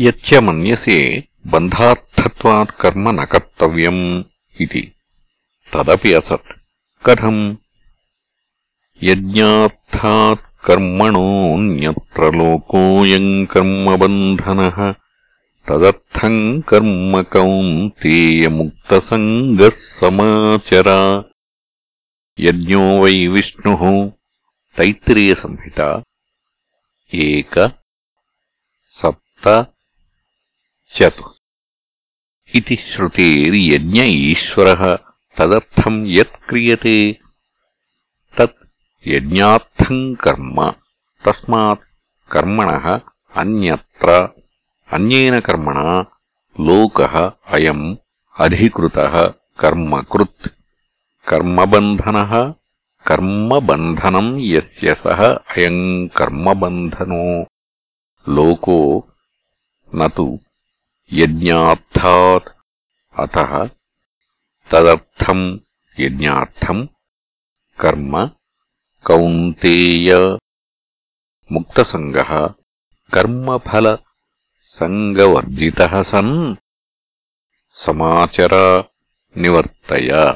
యచ్చ మన్యసే బంధార్థత్వాత్ కర్మ న కర్తవ్యం ఇది తదపి అసత్ కథం యజ్ఞార్థాత్ కర్మణోన్యత్ర లోకోయం కర్మబంధన తదర్థం కర్మ కౌంతేయముక్తసంగः సమాచర యజ్ఞో వై విష్ణు విష్ణుः తైత్తిరీయసంహిత ఏక సప్త చతు इति श्रुतेर्यज्ञ ईश्वरः तदर्थम् यत् क्रियते तत् यज्ञार्थम् कर्म तस्मात् कर्मणः अन्यत्र अन्येन कर्मणा लोकः अयम् अधिकृतः कर्मकृत् कर्मबन्धनः कर्मबन्धनम् यस्य सः अयम् कर्मबन्धनो लोको न तु యజ్ఞార్థాత్. అతః తదర్థం యజ్ఞార్థం కర్మ కౌంతేయ. ముక్తసంగ కర్మఫల సంగవర్జిత సన్. సమాచర నివర్తయ.